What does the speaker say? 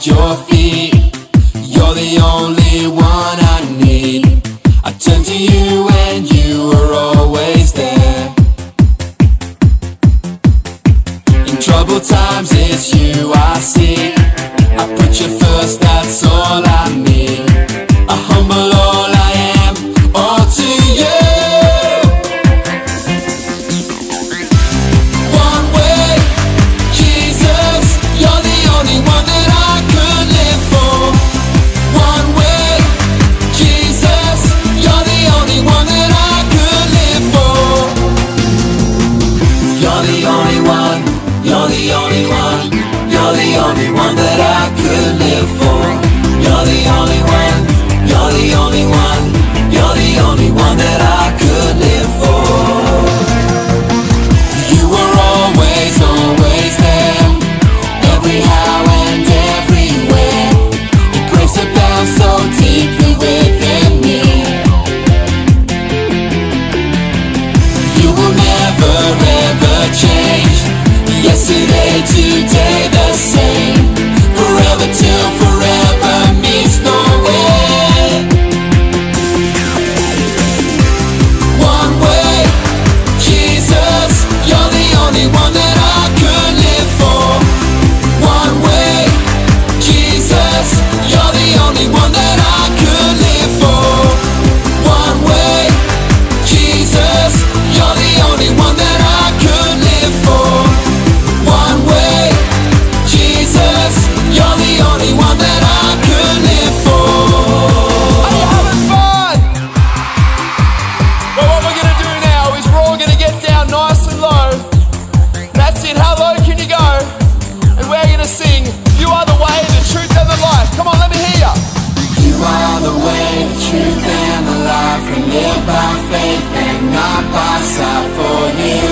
at your feet. You're the only one I need. I turn to you and you were always there. In troubled times, it's you I see. I put you first, that's all I need. A humble all so deeply within me You will never ever change Yesterday, today, the same Forever till forever no way One way, Jesus You're the only one that I live for. One way, Jesus passa fome.